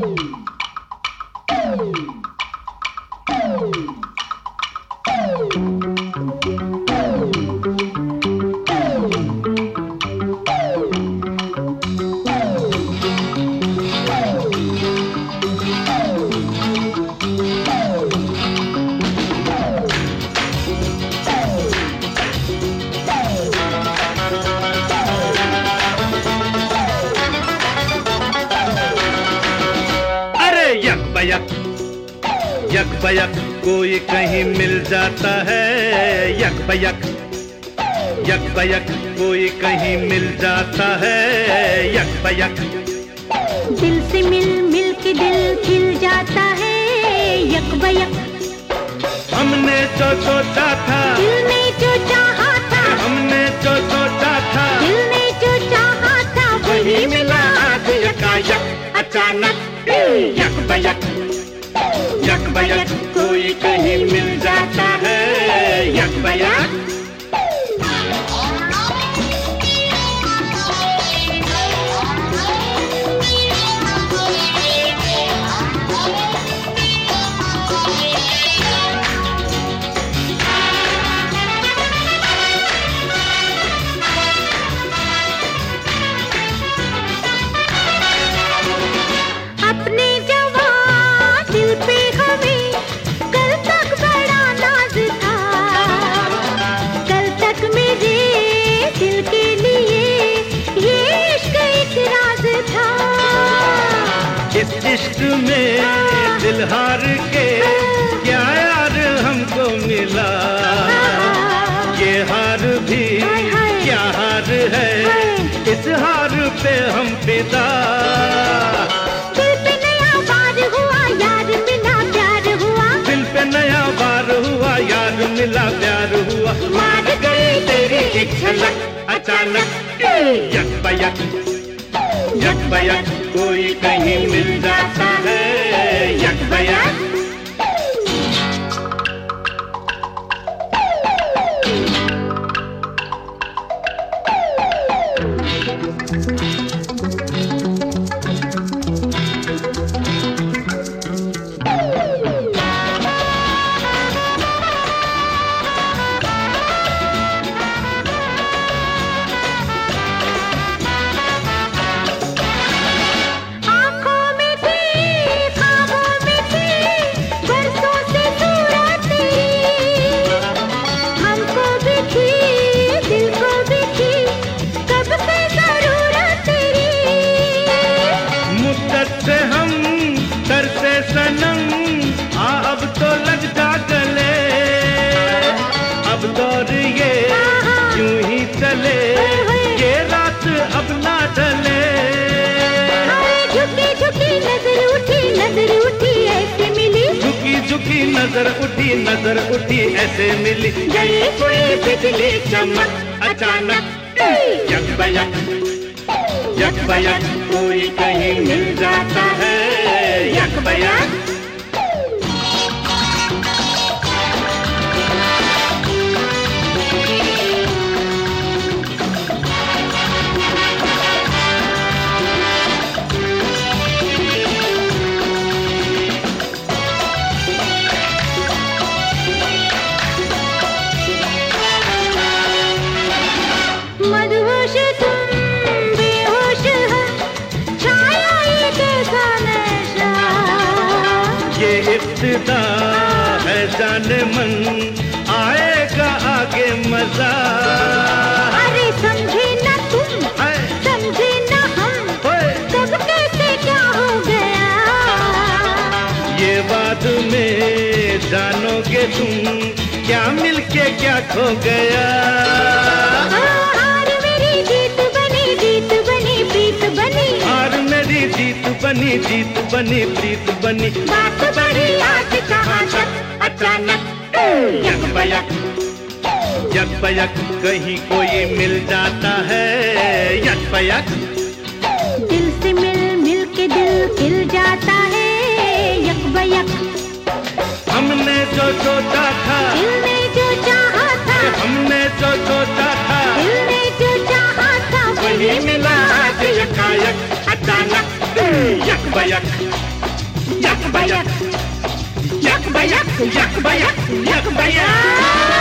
Woo! यक यक बयक कोई कहीं मिल जाता है। यक बयक यक बयक कोई कहीं मिल जाता है। यक बयक। दिल से मिल मिल के दिल खिल जाता है। यक बयक। हमने जो सोचा था दिल ने जो चाहा था हमने जो सोचा था दिल ने जो चाहा था वही मिला आज यकायक। अचानक। यक बयक यक बयक कोई कहीं मिल जाता है। दिल हार के क्या यार हमको मिला? ये हार भी। क्या हार है? इस हार पे हम फिदा। दिल पे नया बार हुआ यार मिला प्यार हुआ। दिल पे नया बार हुआ यार मिला प्यार हुआ। मार गई तेरी एक झलक अचानक। यक बयक यक बयक कोई कहीं मिल जाता। अब दौर ये यूँ ही चले। ये रात अब ना ढले झुकी झुकी नज़र उठी नज़र उठी ऐसे मिली। झुकी झुकी नज़र उठी नज़र उठी ऐसे मिली। गई कोई बिजली चमक अचानक। यक बयक यक बयक कोई कहीं मिल जाता है। यक बयक ये है जाने मन आएगा आगे मज़ा। अरे समझे ना तुम समझे ना हम कब कैसे क्या हो गया? ये बाद में जानोगे तुम क्या मिलके क्या खो गया? बनी जीत बनी प्रीत बनी। बात बड़ी आज कहाँ तक अचानक यक बयक। यक बयक कहीं कोई मिल जाता है। यक बयक। दिल से मिल मिल के दिल खिल जाता है। यक बयक। हमने जो सोचा था। दिल ने जो चाहा था। हमने जो सोचा था। दिल ने जो चाहा था वही मिला yak bayak yak bayak yak bayak yak bayak yak bayak